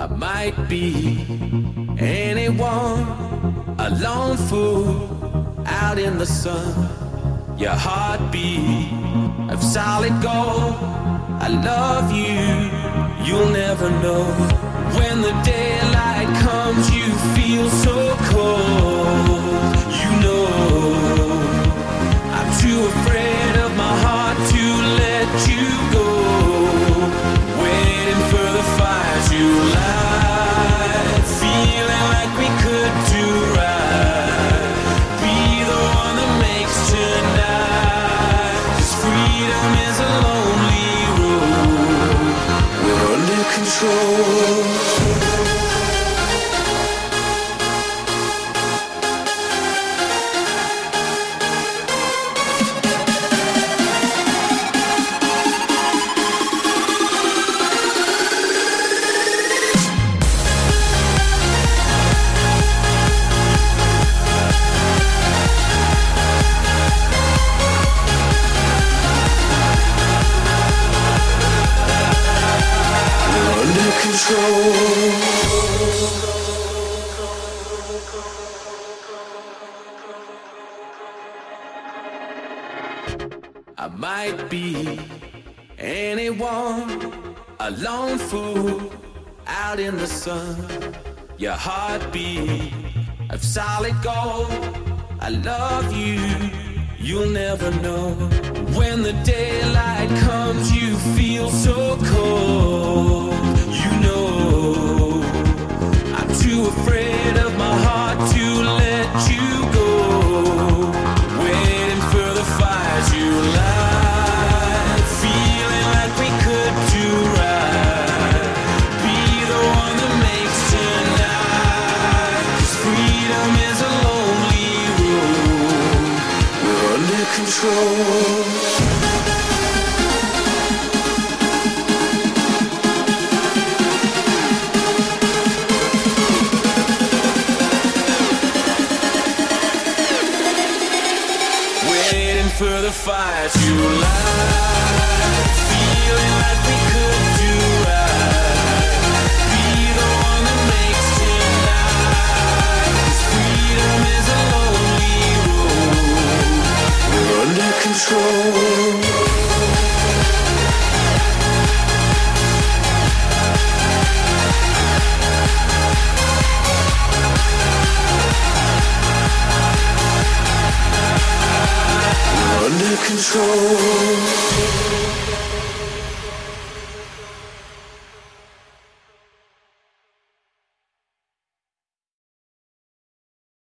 I might be anyone, a lone fool out in the sun. Your heartbeat of solid gold. I love you, you'll never know. When the daylight freedom is a lonely road. We're under control. When the daylight comes, you feel so cold. Waiting for the fire to light, feeling like we could. control